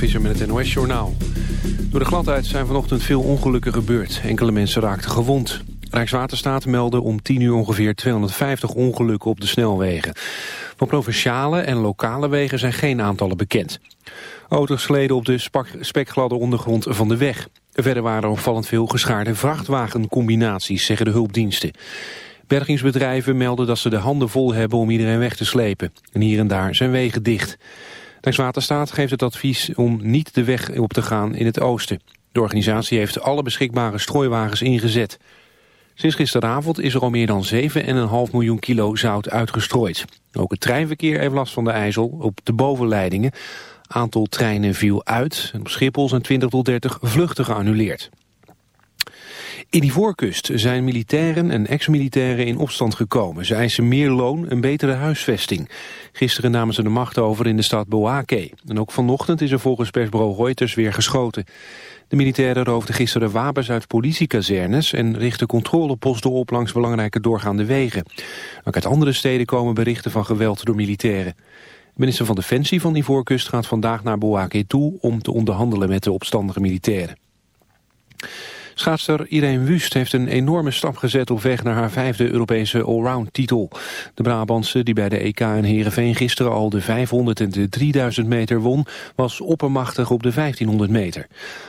Visser met het NOS-journaal. Door de gladheid zijn vanochtend veel ongelukken gebeurd. Enkele mensen raakten gewond. Rijkswaterstaat meldde om 10 uur ongeveer 250 ongelukken op de snelwegen. Van provinciale en lokale wegen zijn geen aantallen bekend. Auto's sleden op de spekgladde ondergrond van de weg. Verder waren er opvallend veel geschaarde vrachtwagencombinaties, zeggen de hulpdiensten. Bergingsbedrijven melden dat ze de handen vol hebben om iedereen weg te slepen. En hier en daar zijn wegen dicht. Rijkswaterstaat geeft het advies om niet de weg op te gaan in het oosten. De organisatie heeft alle beschikbare strooiwagens ingezet. Sinds gisteravond is er al meer dan 7,5 miljoen kilo zout uitgestrooid. Ook het treinverkeer heeft last van de ijzel op de bovenleidingen. Aantal treinen viel uit. Op Schiphol zijn 20 tot 30 vluchten geannuleerd. In die voorkust zijn militairen en ex-militairen in opstand gekomen. Ze eisen meer loon en betere huisvesting. Gisteren namen ze de macht over in de stad Boake. En ook vanochtend is er volgens persbureau Reuters weer geschoten. De militairen roofden gisteren wapens uit politiekazernes... en richtten controleposten op langs belangrijke doorgaande wegen. Ook uit andere steden komen berichten van geweld door militairen. Minister van Defensie van die voorkust gaat vandaag naar Boake toe... om te onderhandelen met de opstandige militairen. Schaatster Irene Wust heeft een enorme stap gezet op weg naar haar vijfde Europese allround titel. De Brabantse, die bij de EK in Heerenveen gisteren al de 500 en de 3000 meter won, was oppermachtig op de 1500 meter.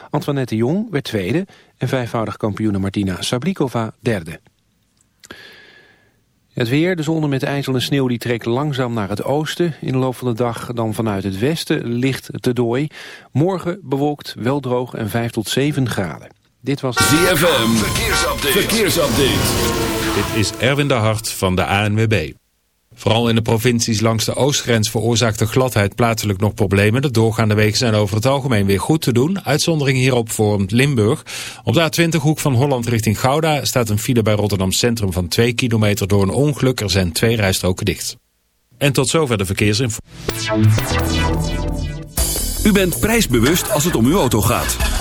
Antoinette Jong werd tweede en vijfvoudig kampioene Martina Sablikova derde. Het weer, de zon met ijzel en sneeuw die trekt langzaam naar het oosten. In de loop van de dag dan vanuit het westen licht te dooi. Morgen bewolkt, wel droog en 5 tot 7 graden. Dit was ZFM. Verkeersupdate. Verkeersupdate. Dit is Erwin de Hart van de ANWB. Vooral in de provincies langs de oostgrens veroorzaakt de gladheid plaatselijk nog problemen. De doorgaande wegen zijn over het algemeen weer goed te doen. Uitzondering hierop vormt Limburg. Op de A20 hoek van Holland richting Gouda staat een file bij Rotterdam Centrum van 2 kilometer door een ongeluk. Er zijn twee rijstroken dicht. En tot zover de verkeersinformatie. U bent prijsbewust als het om uw auto gaat.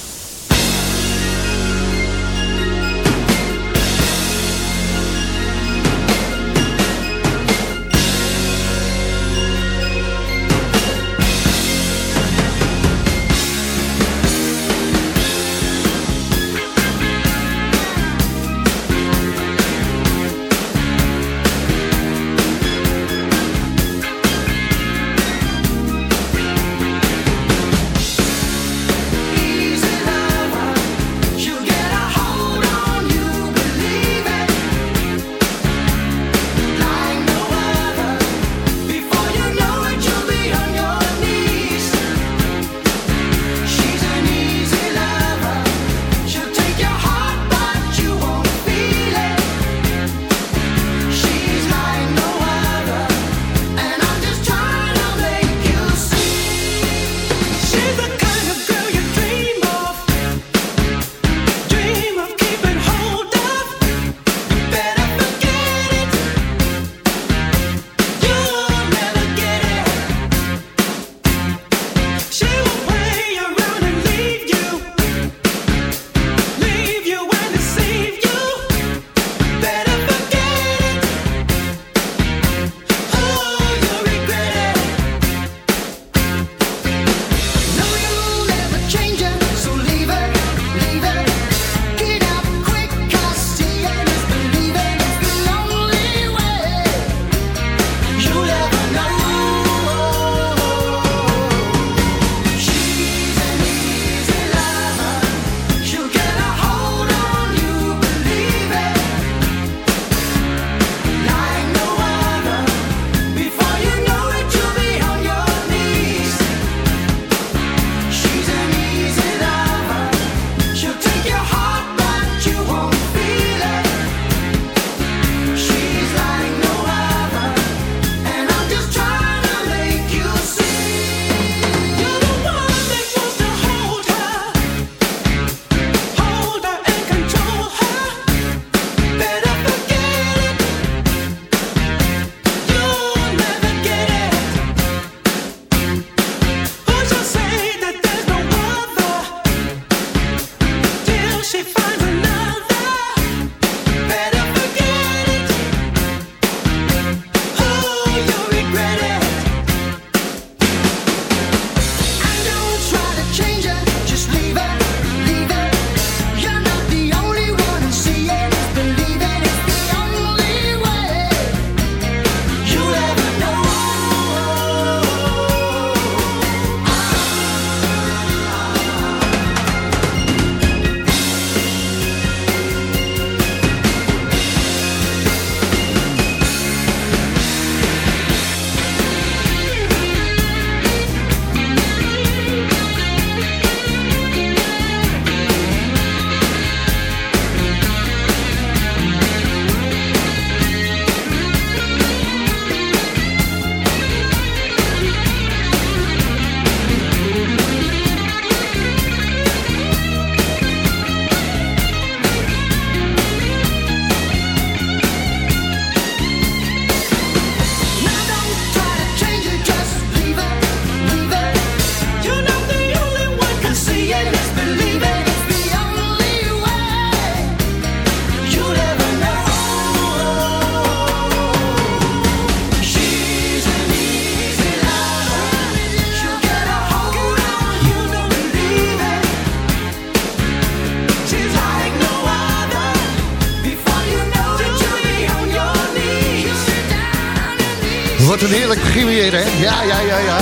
Wat een heerlijk begin weer, hè? Ja, ja, ja, ja.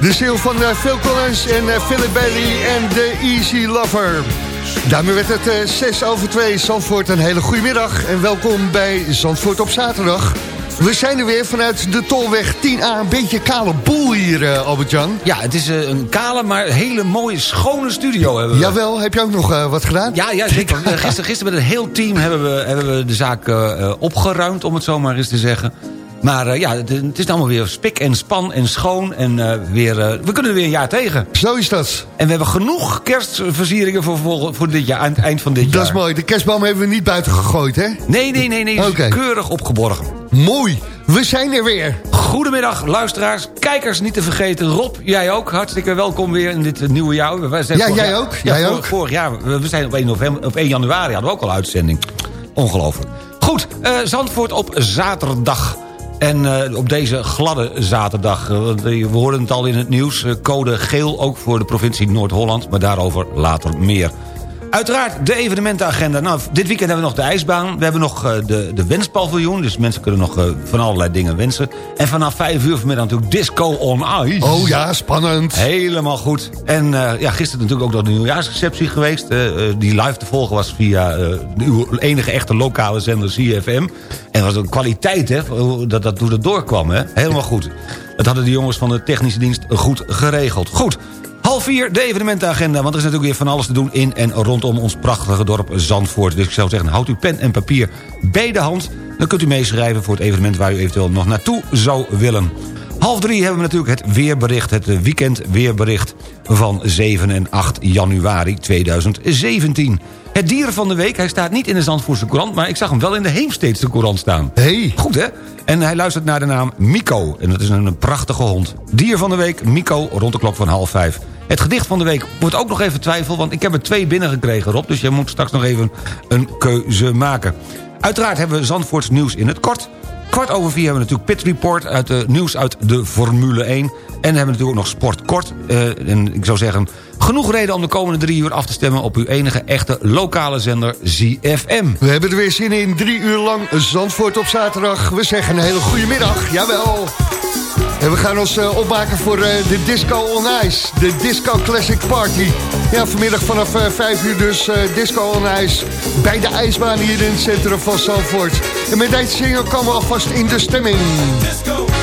De ziel van eh, Phil Collins en uh, Philip Bailey en The Easy Lover. Daarmee werd het uh, 6 over 2. Zandvoort, een hele goede middag en welkom bij Zandvoort op zaterdag. We zijn er weer vanuit de Tolweg 10A. Een beetje kale boel hier, uh, Albert-Jan. Ja, het is uh, een kale, maar hele mooie, schone studio hebben we. Jawel, heb je ook nog uh, wat gedaan? Ja, ja zeker. gisteren, gisteren met een heel team hebben we, hebben we de zaak opgeruimd, om het zo maar eens te zeggen. Maar uh, ja, het, is allemaal weer spik en span en schoon. En uh, weer, uh, we kunnen er weer een jaar tegen. Zo is dat. En we hebben genoeg kerstversieringen voor, voor, voor dit jaar, aan het eind van dit dat jaar. Dat is mooi. De kerstboom hebben we niet buiten gegooid, hè? Nee, nee, nee. nee okay. Keurig opgeborgen. Mooi. We zijn er weer. Goedemiddag, luisteraars. Kijkers niet te vergeten. Rob, jij ook. Hartstikke welkom weer in dit nieuwe jaar. Zijn ja, jij jaar, ook. Jij vorig, ook. Vorig jaar, we zijn op 1, november, op 1 januari hadden we ook al uitzending. Ongelooflijk. Goed, Zandvoort op zaterdag. En uh, op deze gladde zaterdag, uh, we hoorden het al in het nieuws... Uh, code geel ook voor de provincie Noord-Holland, maar daarover later meer. Uiteraard de evenementenagenda. Nou, dit weekend hebben we nog de ijsbaan. We hebben nog de, de wenspaviljoen. Dus mensen kunnen nog van allerlei dingen wensen. En vanaf 5 uur vanmiddag natuurlijk Disco on Ice. Oh ja, spannend. Helemaal goed. En ja, gisteren natuurlijk ook nog de nieuwjaarsreceptie geweest. die live te volgen was via uw enige echte lokale zender CFM. En was een kwaliteit, hè, dat, dat, hoe dat doorkwam, hè. Helemaal goed. Dat hadden de jongens van de technische dienst goed geregeld. Goed, half vier, de evenementenagenda. Want er is natuurlijk weer van alles te doen in en rondom ons prachtige dorp Zandvoort. Dus ik zou zeggen, houd uw pen en papier bij de hand. Dan kunt u meeschrijven voor het evenement waar u eventueel nog naartoe zou willen. Half drie hebben we natuurlijk het weerbericht, het weekend weerbericht van 7 en 8 januari 2017. Het dier van de week, hij staat niet in de Zandvoortse Courant... maar ik zag hem wel in de Heemsteedse Courant staan. Hey. Goed, hè? En hij luistert naar de naam Mico. En dat is een, een prachtige hond. Dier van de week, Mico, rond de klok van half vijf. Het gedicht van de week wordt ook nog even twijfel... want ik heb er twee binnengekregen, Rob... dus je moet straks nog even een keuze maken. Uiteraard hebben we Zandvoorts nieuws in het kort... Kwart over vier hebben we natuurlijk Pit Report, uit de, nieuws uit de Formule 1. En hebben natuurlijk ook nog Sport Kort. Uh, en ik zou zeggen, genoeg reden om de komende drie uur af te stemmen... op uw enige echte lokale zender ZFM. We hebben er weer zin in, drie uur lang Zandvoort op zaterdag. We zeggen een hele goede middag, jawel. En we gaan ons uh, opmaken voor uh, de Disco on Ice. De Disco Classic Party. Ja, vanmiddag vanaf uh, 5 uur dus Disco on Ice. Bij de ijsbaan hier in het centrum van Zandvoort. En met deze single komen we alvast in de stemming. Disco.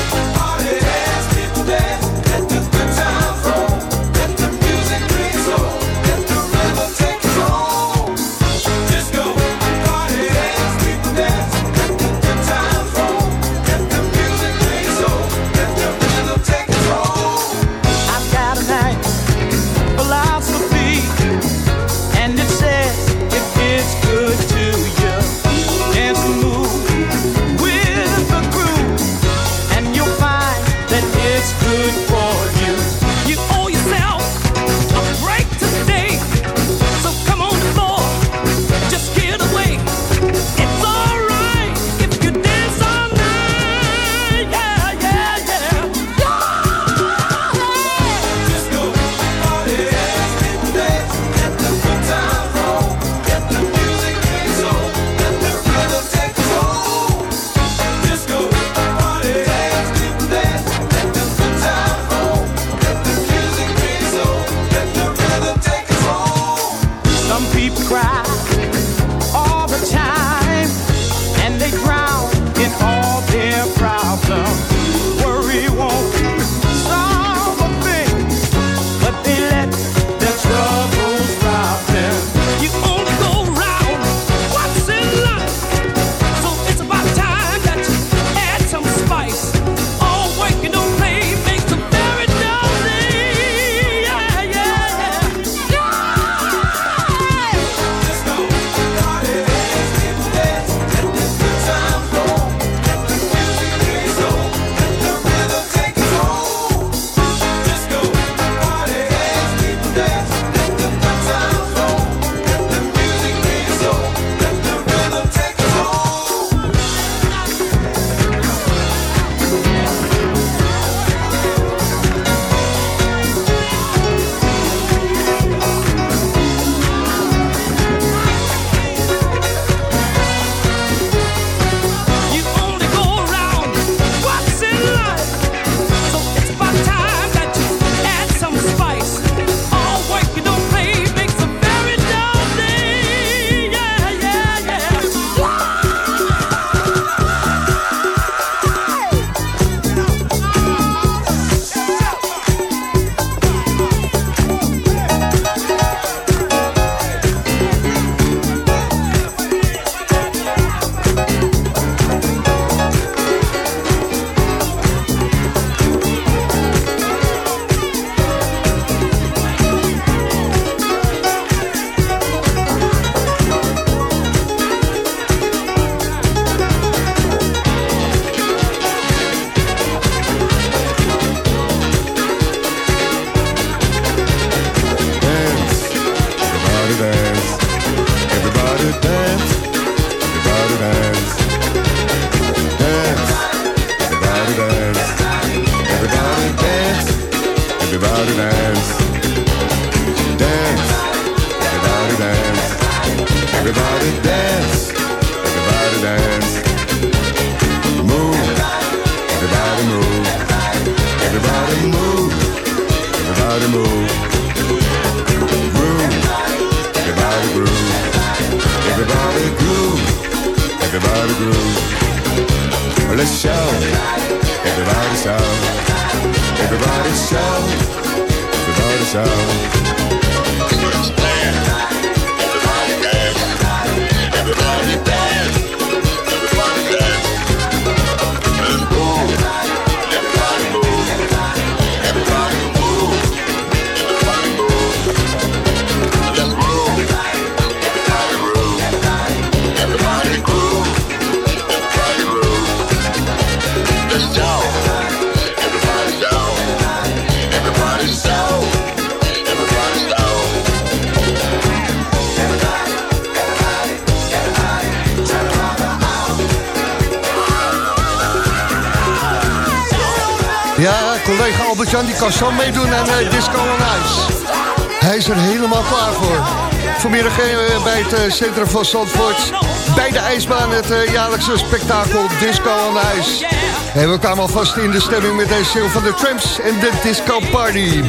Centrum van Zandvoort... bij de ijsbaan het eh, jaarlijkse spektakel Disco on Ice. En we kwamen alvast in de stemming met deze single van de Tramps en de Disco Party.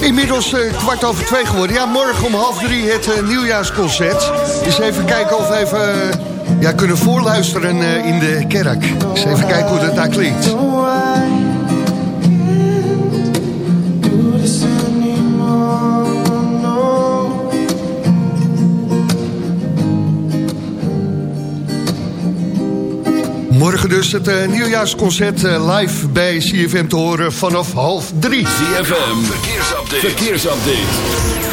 Inmiddels eh, kwart over twee geworden. Ja, morgen om half drie het eh, nieuwjaarsconcert. Dus even kijken of we even ja, kunnen voorluisteren in de kerk. Dus even kijken hoe dat daar klinkt. Morgen dus het eh, nieuwjaarsconcert eh, live bij CFM te horen vanaf half drie. ZFM, verkeersupdate. verkeersupdate.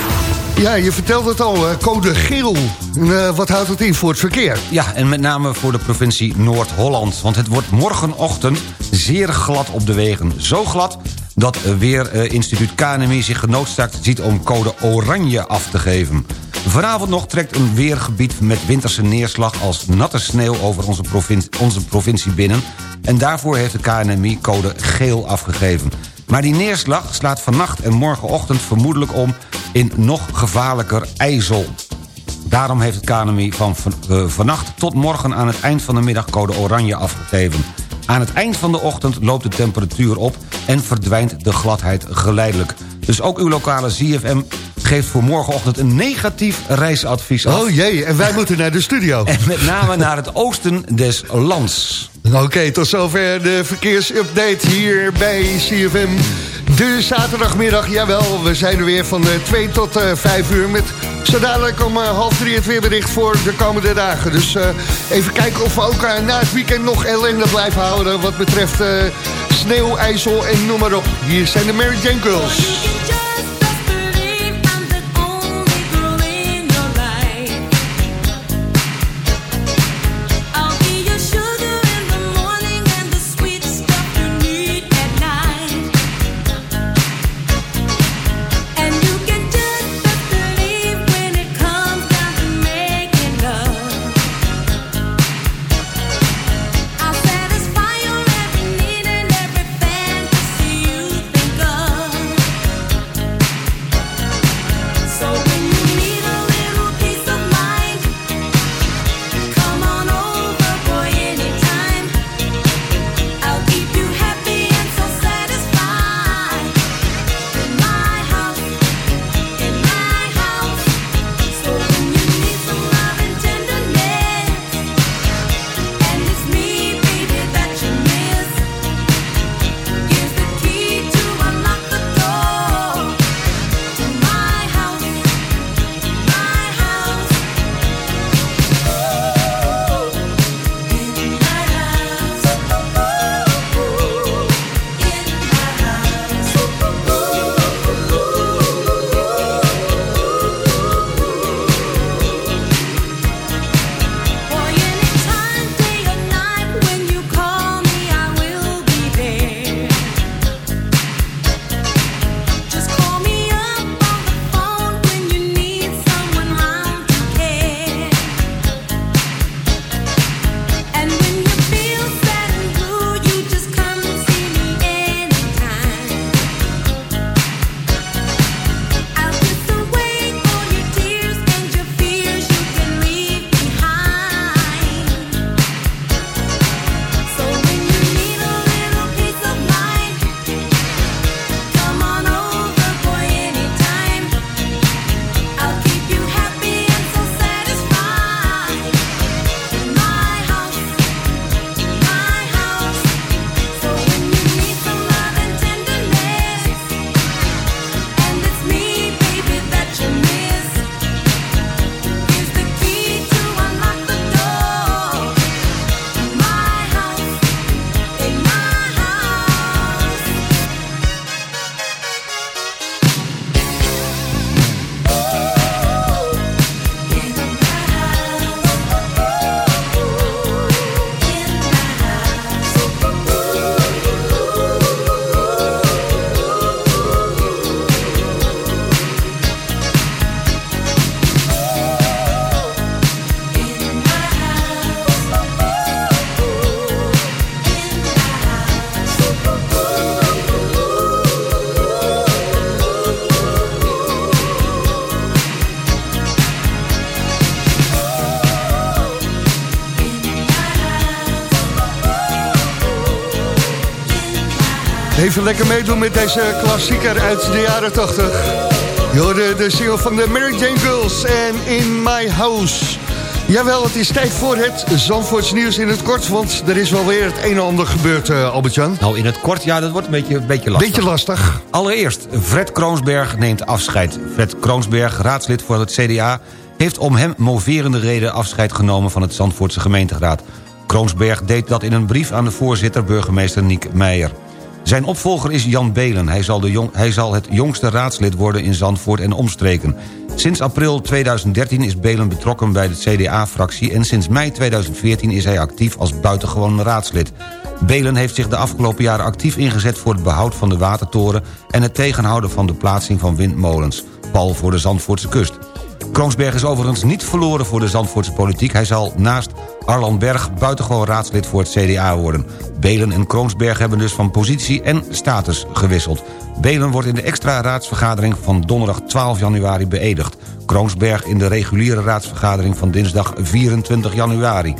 Ja, je vertelde het al, eh, code geel. Eh, wat houdt het in voor het verkeer? Ja, en met name voor de provincie Noord-Holland. Want het wordt morgenochtend zeer glad op de wegen. Zo glad dat Weerinstituut KNMI zich genoodzaakt ziet om code oranje af te geven. Vanavond nog trekt een weergebied met winterse neerslag als natte sneeuw over onze provincie, onze provincie binnen. En daarvoor heeft de KNMI code geel afgegeven. Maar die neerslag slaat vannacht en morgenochtend vermoedelijk om in nog gevaarlijker ijzel. Daarom heeft het KNMI van eh, vannacht tot morgen aan het eind van de middag code oranje afgegeven. Aan het eind van de ochtend loopt de temperatuur op en verdwijnt de gladheid geleidelijk. Dus ook uw lokale ZFM geeft voor morgenochtend een negatief reisadvies af. Oh jee, en wij moeten naar de studio. En met name naar het oosten des lands. Oké, tot zover de verkeersupdate hier bij CFM. De zaterdagmiddag, jawel, we zijn er weer van eh, 2 tot eh 5 uur... met zo dadelijk om eh, half drie het weerbericht voor de komende dagen. Dus eh, even kijken of we ook eh, na het weekend nog ellende blijven houden... wat betreft eh, sneeuw, ijzel en noem maar op. Hier zijn de Mary Jane Girls. Lekker meedoen met deze klassieker uit de jaren 80. Je hoorde de single van de Mary Jane Girls en In My House. Jawel, het is tijd voor het Zandvoorts nieuws in het kort... want er is wel weer het een en ander gebeurd, uh, Albert-Jan. Nou, in het kort, ja, dat wordt een beetje, een beetje lastig. Beetje lastig. Allereerst, Fred Kroonsberg neemt afscheid. Fred Kroonsberg, raadslid voor het CDA... heeft om hem moverende reden afscheid genomen van het Zandvoortse gemeenteraad. Kroonsberg deed dat in een brief aan de voorzitter, burgemeester Niek Meijer. Zijn opvolger is Jan Belen. Hij zal, de jong, hij zal het jongste raadslid worden in Zandvoort en omstreken. Sinds april 2013 is Belen betrokken bij de CDA-fractie... en sinds mei 2014 is hij actief als buitengewoon raadslid. Belen heeft zich de afgelopen jaren actief ingezet... voor het behoud van de watertoren... en het tegenhouden van de plaatsing van windmolens. Pal voor de Zandvoortse kust. Kroonsberg is overigens niet verloren voor de Zandvoortse politiek. Hij zal naast Arlan Berg buitengewoon raadslid voor het CDA worden. Belen en Kroonsberg hebben dus van positie en status gewisseld. Belen wordt in de extra raadsvergadering van donderdag 12 januari beëdigd. Kroonsberg in de reguliere raadsvergadering van dinsdag 24 januari.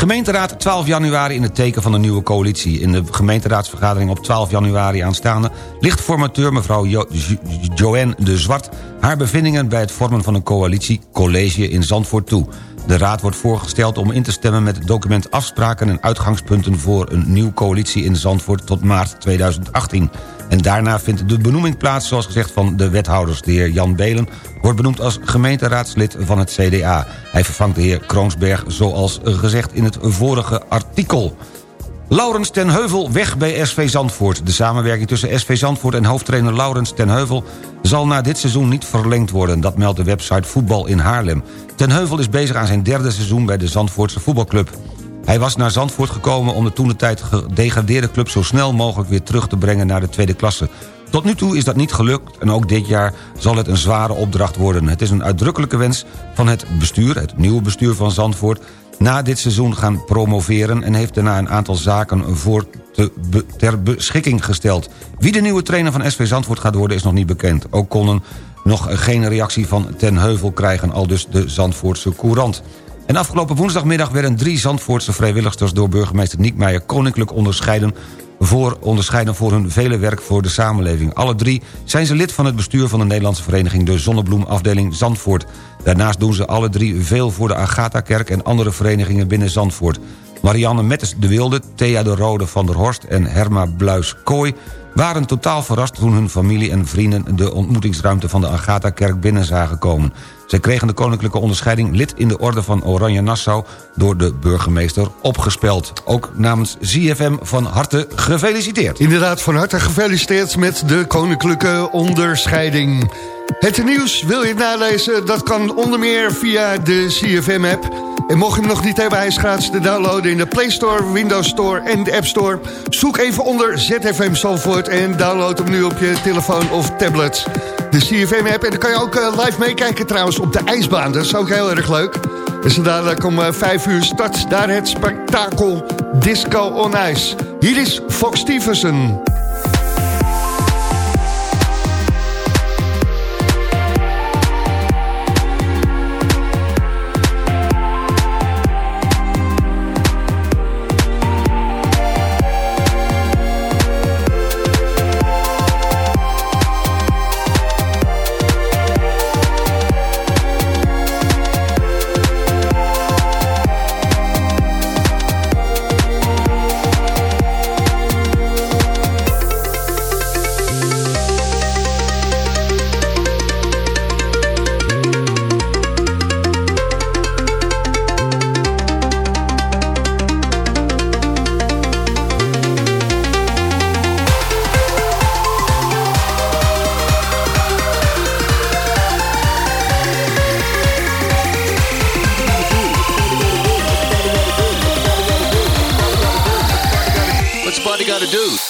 Gemeenteraad 12 januari in het teken van de nieuwe coalitie. In de gemeenteraadsvergadering op 12 januari aanstaande... ligt formateur mevrouw jo jo Joanne de Zwart... haar bevindingen bij het vormen van een coalitie college in Zandvoort toe. De raad wordt voorgesteld om in te stemmen met het document afspraken en uitgangspunten voor een nieuwe coalitie in Zandvoort tot maart 2018. En daarna vindt de benoeming plaats, zoals gezegd, van de wethouders. De heer Jan Belen wordt benoemd als gemeenteraadslid van het CDA. Hij vervangt de heer Kroonsberg, zoals gezegd in het vorige artikel. Laurens ten Heuvel weg bij SV Zandvoort. De samenwerking tussen SV Zandvoort en hoofdtrainer Laurens ten Heuvel... zal na dit seizoen niet verlengd worden. Dat meldt de website Voetbal in Haarlem. Ten Heuvel is bezig aan zijn derde seizoen bij de Zandvoortse voetbalclub. Hij was naar Zandvoort gekomen om de toen de tijd gedegradeerde club... zo snel mogelijk weer terug te brengen naar de tweede klasse. Tot nu toe is dat niet gelukt en ook dit jaar zal het een zware opdracht worden. Het is een uitdrukkelijke wens van het bestuur, het nieuwe bestuur van Zandvoort na dit seizoen gaan promoveren... en heeft daarna een aantal zaken voor ter beschikking gesteld. Wie de nieuwe trainer van SV Zandvoort gaat worden is nog niet bekend. Ook konden nog geen reactie van Ten Heuvel krijgen... al dus de Zandvoortse Courant. En afgelopen woensdagmiddag werden drie Zandvoortse vrijwilligers... door burgemeester Niekmeijer koninklijk onderscheiden voor, onderscheiden voor hun vele werk voor de samenleving. Alle drie zijn ze lid van het bestuur van de Nederlandse vereniging... de Zonnebloemafdeling Zandvoort. Daarnaast doen ze alle drie veel voor de Agatha-kerk... en andere verenigingen binnen Zandvoort. Marianne Mettes de Wilde, Thea de Rode van der Horst... en Herma Bluis-Kooi waren totaal verrast toen hun familie en vrienden... de ontmoetingsruimte van de Agatha-kerk binnen zagen komen. Zij kregen de koninklijke onderscheiding lid in de orde van Oranje Nassau... door de burgemeester opgespeld. Ook namens ZFM van harte gefeliciteerd. Inderdaad, van harte gefeliciteerd met de koninklijke onderscheiding. Het nieuws, wil je nalezen? Dat kan onder meer via de CFM-app... En mocht je hem nog niet hebben, hij is gratis te downloaden in de Play Store, Windows Store en de App Store. Zoek even onder ZFM Zalvoort en download hem nu op je telefoon of tablet. De CFM-app en dan kan je ook uh, live meekijken trouwens op de ijsbaan. Dat is ook heel erg leuk. Dus dadelijk om uh, 5 uur start daar het spektakel Disco on Ice. Hier is Fox Stevenson. dude.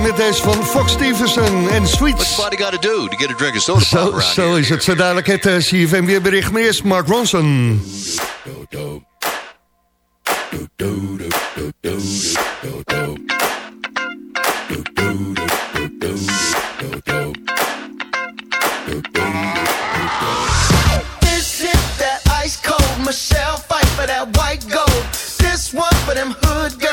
met deze van Fox Stevenson en Sweets. Zo, is het. Zo dadelijk het uh, CFM van Maar eerst Mark Ronson. Michelle fight for that white gold. This one for them hood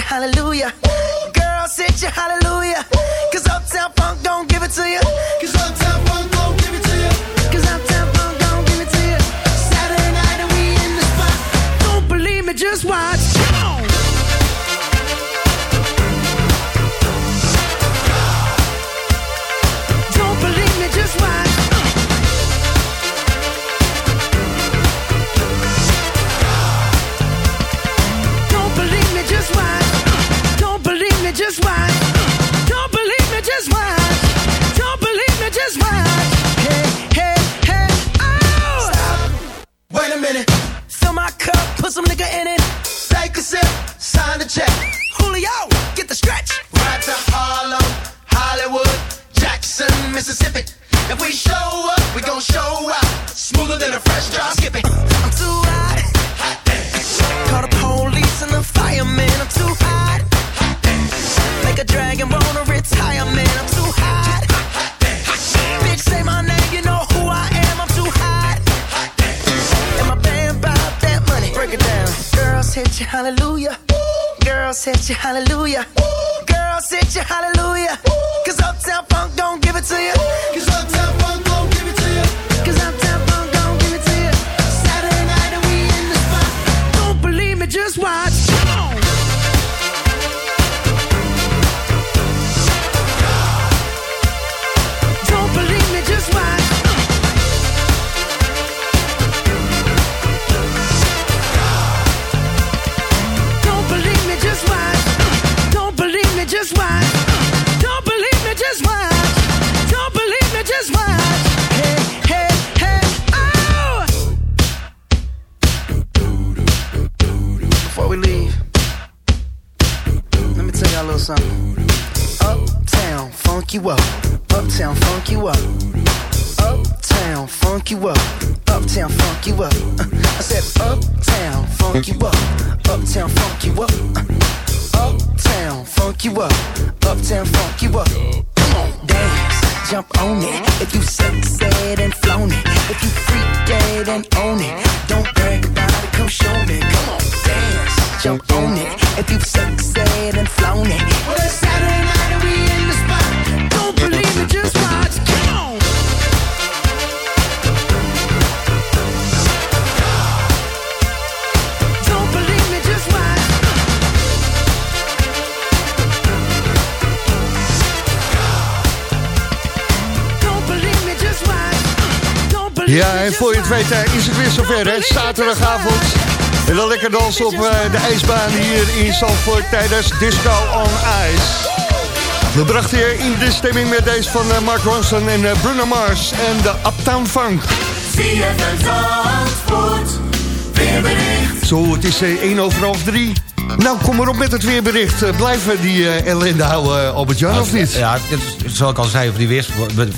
hallelujah. hallelujah. Cause Uptown Funk don't give it to you. Zover, hè? Zaterdagavond. En dan lekker dansen op eh, de ijsbaan hier in Zandvoort tijdens Disco on Ice. We brachten je in de stemming met deze van eh, Mark Ronson en eh, Bruno Mars en de Uptown Funk. Zo, het is eh, 1 over half 3. Nou, kom maar op met het weerbericht. Blijven we die eh, ellende houden, Albert-Jan, of niet? Ja, het zoals ik al zei, voor die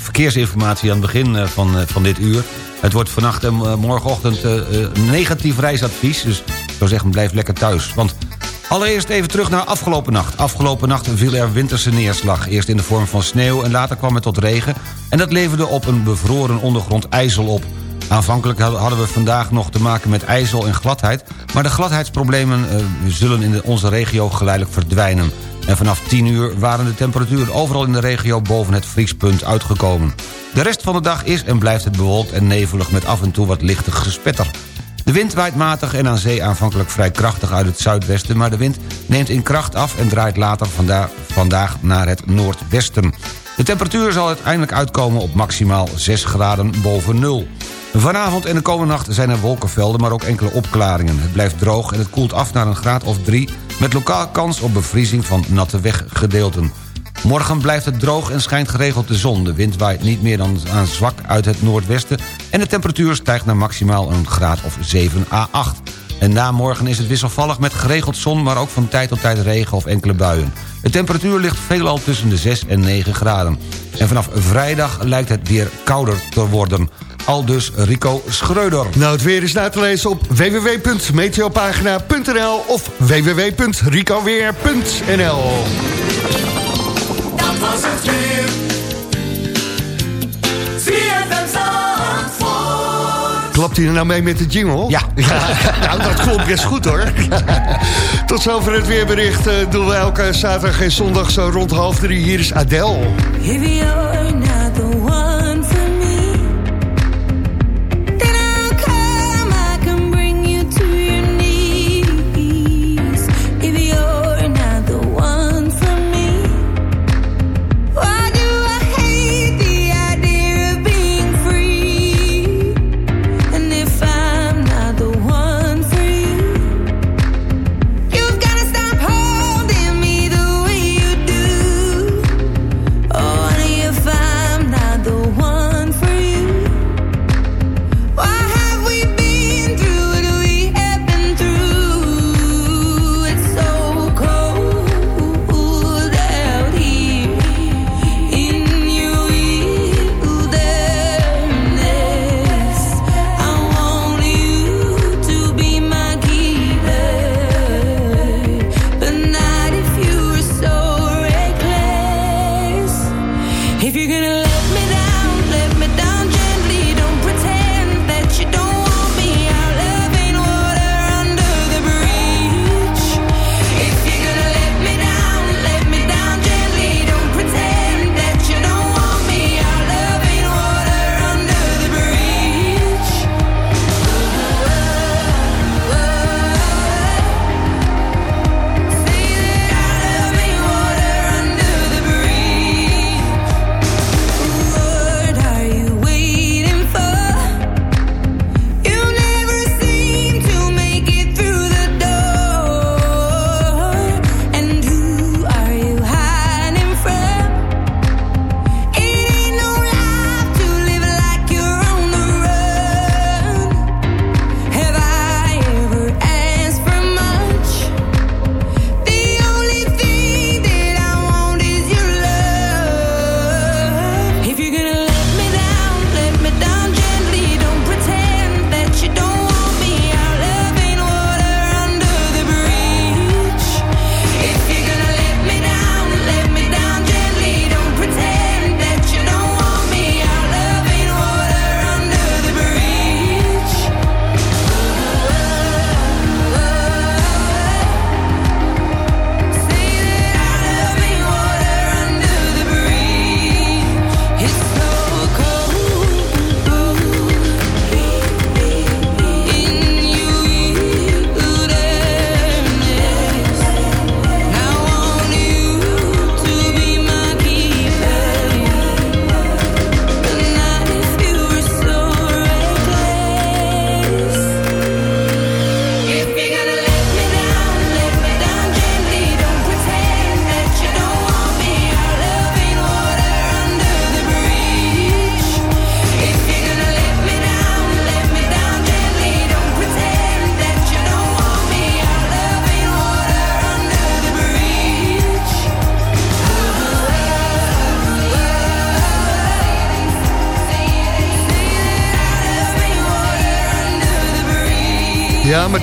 verkeersinformatie aan het begin eh, van, eh, van dit uur. Het wordt vannacht en eh, morgenochtend eh, eh, negatief reisadvies. Dus ik zou zeggen, blijf lekker thuis. Want allereerst even terug naar afgelopen nacht. Afgelopen nacht viel er winterse neerslag. Eerst in de vorm van sneeuw en later kwam het tot regen. En dat leverde op een bevroren ondergrond ijzel op. Aanvankelijk had- hadden we vandaag nog te maken met ijzel en gladheid... maar de gladheidsproblemen zullen in onze regio geleidelijk verdwijnen. En vanaf 10 uur waren de temperaturen overal in de regio boven het vriespunt uitgekomen. De rest van de dag is en blijft het bewolkt en nevelig met af en toe wat lichte gespetter. De wind waait matig en aan zee aanvankelijk vrij krachtig uit het zuidwesten... maar de wind neemt in kracht af en draait later vanda vandaag naar het noordwesten. De temperatuur zal uiteindelijk uitkomen op maximaal 6 graden boven nul. Vanavond en de komende nacht zijn er wolkenvelden, maar ook enkele opklaringen. Het blijft droog en het koelt af naar een graad of 3... met lokaal kans op bevriezing van natte weggedeelten. Morgen blijft het droog en schijnt geregeld de zon. De wind waait niet meer dan aan zwak uit het noordwesten... en de temperatuur stijgt naar maximaal een graad of 7 à 8. En na morgen is het wisselvallig met geregeld zon... maar ook van tijd tot tijd regen of enkele buien. De temperatuur ligt veelal tussen de 6 en 9 graden. En vanaf vrijdag lijkt het weer kouder te worden. Al dus Rico Schreuder. Nou, het weer is na te lezen op www.meteopagina.nl of www.ricoweer.nl Dat was het weer. Klopt hij er nou mee met de jingle? Ja. nou, dat klopt best goed hoor. Tot zover het weerbericht. eh, doen we elke zaterdag en zondag zo rond half drie. Hier is Adele.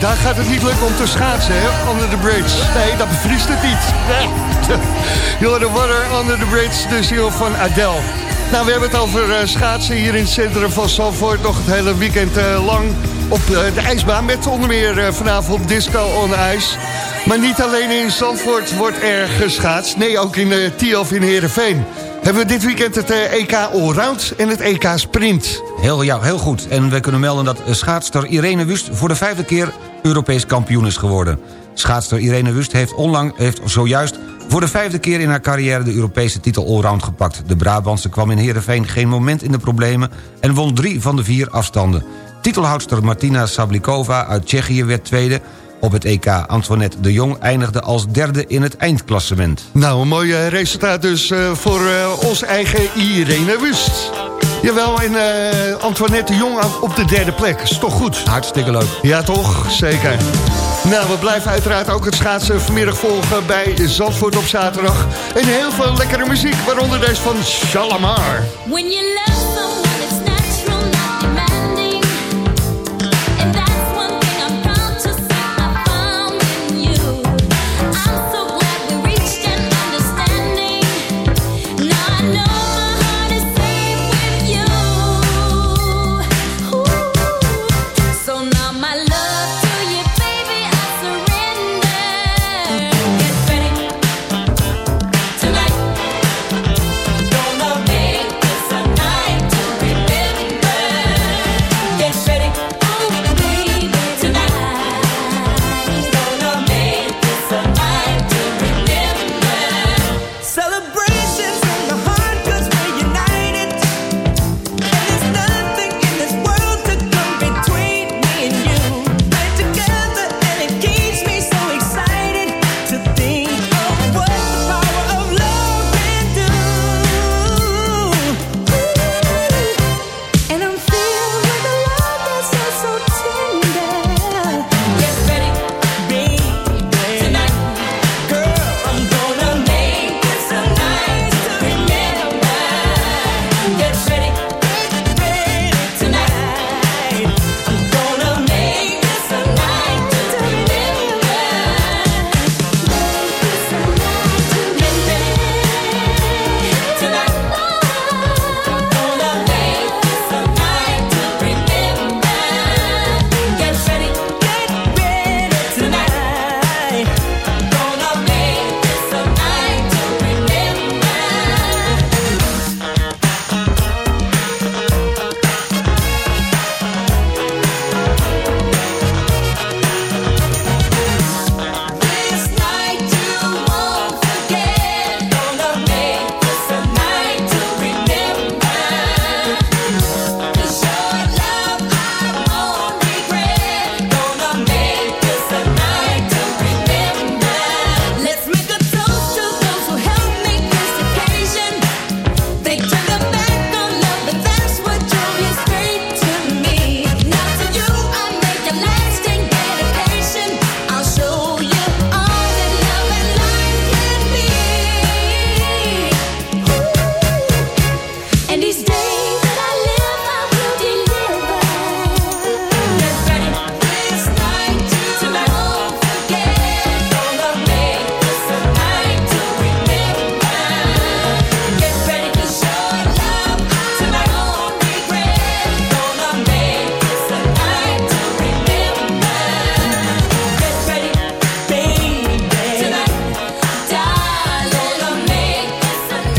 Daar gaat het niet lukken om te schaatsen, hè? Under the bridge. Nee, dat bevriest het niet. You're the water under the bridge, de ziel van Adele. Nou, we hebben het over eh, schaatsen hier in het centrum van Zandvoort. Nog het hele weekend eh, lang op eh, de ijsbaan. Met onder meer vanavond Disco on Ice. Maar niet alleen in Zandvoort wordt er geschaatst. Nee, ook in uh, Tielf in Heerenveen. Hebben we dit weekend het eh, EK Allround en het EK Sprint. Heel, ja, heel goed. En we kunnen melden dat schaatster Irene Wust... voor de vijfde keer Europees kampioen is geworden. Schaatster Irene Wust heeft, onlang, heeft zojuist voor de vijfde keer in haar carrière... de Europese titel Allround gepakt. De Brabantse kwam in Heerenveen geen moment in de problemen... en won drie van de vier afstanden. Titelhoudster Martina Sablikova uit Tsjechië werd tweede... Op het EK Antoinette de Jong eindigde als derde in het eindklassement. Nou, een mooi eh, resultaat dus eh, voor uh, ons eigen Irene Wust. Jawel, en uh, Antoinette de Jong op de derde plek. Is toch goed? Hartstikke leuk. Ja, toch? Zeker. Nou, we blijven uiteraard ook het schaatsen vanmiddag volgen bij Zandvoort op zaterdag. En heel veel lekkere muziek, waaronder deze van Shalamar. When you love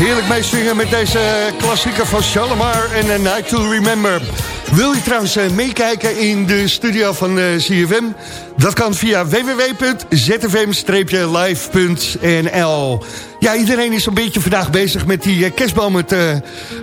Heerlijk meeswingen met deze klassieker van Shalimar en A Night to Remember. Wil je trouwens eh, meekijken in de studio van eh, CFM? Dat kan via www.zfm-live.nl Ja, iedereen is een beetje vandaag bezig met die eh, kerstboom het,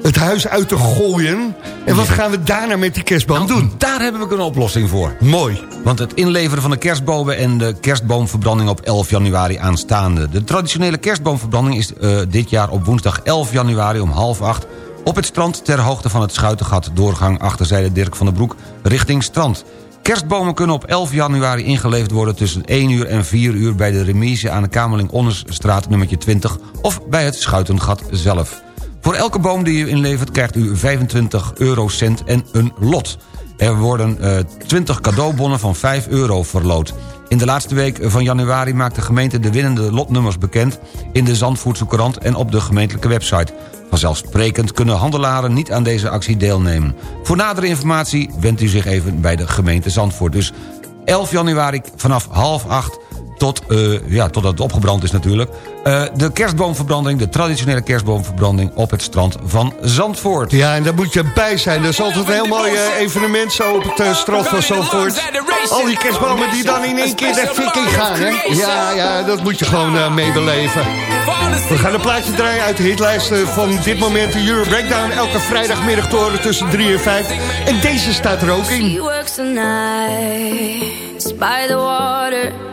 het huis uit te gooien. En wat gaan we daarna met die kerstboom doen? Daar hebben we een oplossing voor. Mooi. Want het inleveren van de kerstbomen en de kerstboomverbranding op 11 januari aanstaande. De traditionele kerstboomverbranding is dit jaar op woensdag 11 januari om half acht... op het strand ter hoogte van het Schuitengat, doorgang achterzijde Dirk van den Broek, richting strand. Kerstbomen kunnen op 11 januari ingeleverd worden tussen 1 uur en 4 uur... bij de remise aan de Kamerling Onnesstraat nummertje 20 of bij het Schuitengat zelf. Voor elke boom die u inlevert krijgt u 25 eurocent en een lot. Er worden eh, 20 cadeaubonnen van 5 euro verloot. In de laatste week van januari maakt de gemeente de winnende lotnummers bekend... in de Zandvoortse Courant en op de gemeentelijke website. Vanzelfsprekend kunnen handelaren niet aan deze actie deelnemen. Voor nadere informatie wendt u zich even bij de gemeente Zandvoort. Dus 11 januari vanaf half acht tot, eh, ja, totdat het opgebrand is natuurlijk. Eh, de kerstboomverbranding, de traditionele kerstboomverbranding... op het strand van Zandvoort. Ja, en daar moet je bij zijn. Dat is altijd een heel mooi eh, evenement zo op het strand van Zandvoort. Al die kerstbomen die dan in één keer de fik in gaan, hè? Ja, ja, dat moet je gewoon meebeleven. We gaan een plaatje draaien uit de hitlijsten van dit moment. De Euro Breakdown, elke vrijdagmiddag te horen tussen 3 en 5. En deze staat er ook in. She works the nights by the water.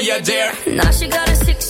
for your dear. Now she got a six-year-old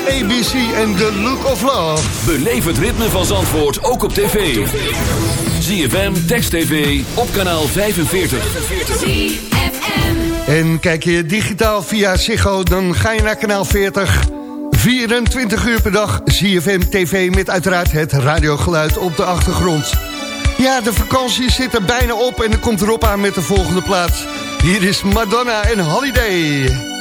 ABC en The Look of Love. Beleef het ritme van Zandvoort ook op tv. ZFM, Text TV, op kanaal 45. En kijk je digitaal via Ziggo, dan ga je naar kanaal 40. 24 uur per dag, ZFM TV met uiteraard het radiogeluid op de achtergrond. Ja, de vakantie zit er bijna op en er komt erop aan met de volgende plaats. Hier is Madonna en Holiday.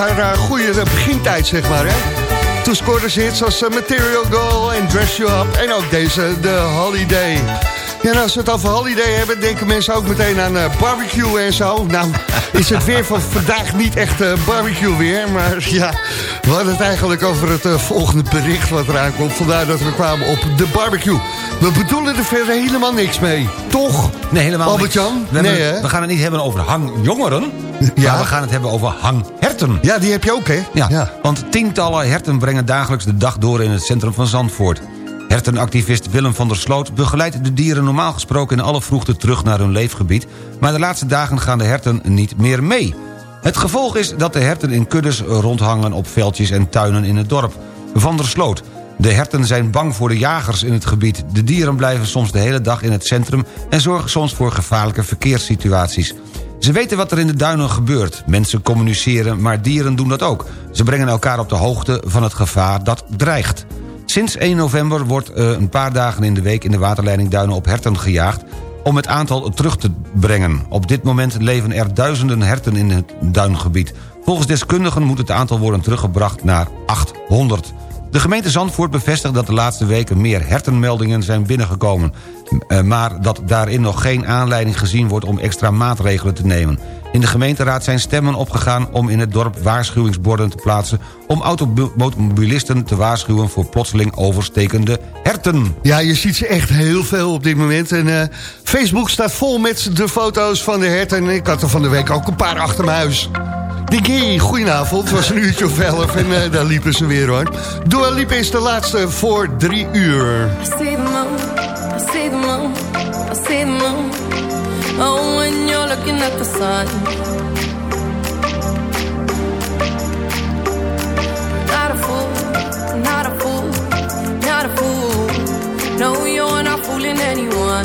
Haar eh, goede begintijd, zeg maar, hè? Toen scoorde ze hits als eh, Material Girl en Dress You Up en ook deze, The Holiday. Ja, en als we het over holiday hebben, denken mensen ook meteen aan eh, barbecue en zo. Nou, is het weer van vandaag niet echt eh, barbecue weer, maar ja, we hadden het eigenlijk over het eh, volgende bericht wat eraan komt. Vandaar dat we kwamen op de barbecue. We bedoelen er verder helemaal niks mee, toch? Nee, helemaal Albert-Jan? niks. We, Nee, hè? we gaan het niet hebben over hangjongeren, Ja. maar we gaan het hebben over hangherten. Ja, die heb je ook, hè? Ja, want tientallen herten brengen dagelijks de dag door in het centrum van Zandvoort. Hertenactivist Willem van der Sloot begeleidt de dieren normaal gesproken in alle vroegte terug naar hun leefgebied, maar de laatste dagen gaan de herten niet meer mee. Het gevolg is dat de herten in kuddes rondhangen op veldjes en tuinen in het dorp. Van der Sloot. De herten zijn bang voor de jagers in het gebied. De dieren blijven soms de hele dag in het centrum... en zorgen soms voor gevaarlijke verkeerssituaties. Ze weten wat er in de duinen gebeurt. Mensen communiceren, maar dieren doen dat ook. Ze brengen elkaar op de hoogte van het gevaar dat dreigt. Sinds 1 november wordt een paar dagen in de week... in de waterleiding Duinen op herten gejaagd om het aantal terug te brengen. Op dit moment leven er duizenden herten in het duingebied. Volgens deskundigen moet het aantal worden teruggebracht naar 800. De gemeente Zandvoort bevestigt dat de laatste weken meer hertenmeldingen zijn binnengekomen. Eh, Maar dat daarin nog geen aanleiding gezien wordt om extra maatregelen te nemen. In de gemeenteraad zijn stemmen opgegaan om in het dorp waarschuwingsborden te plaatsen... om automobilisten te waarschuwen voor plotseling overstekende herten. Ja, je ziet ze echt heel veel op dit moment. En eh, Facebook staat vol met de foto's van de herten. En ik had er van de week ook een paar achter mijn huis. Hey, goedenavond. Het was een uurtje of elf en eh, daar liepen ze weer hoor. Dua Lipa is de laatste voor drie uur. Oh, when you're looking at the sun. Not a fool, not a fool, not a fool. No, you're not fooling anyone.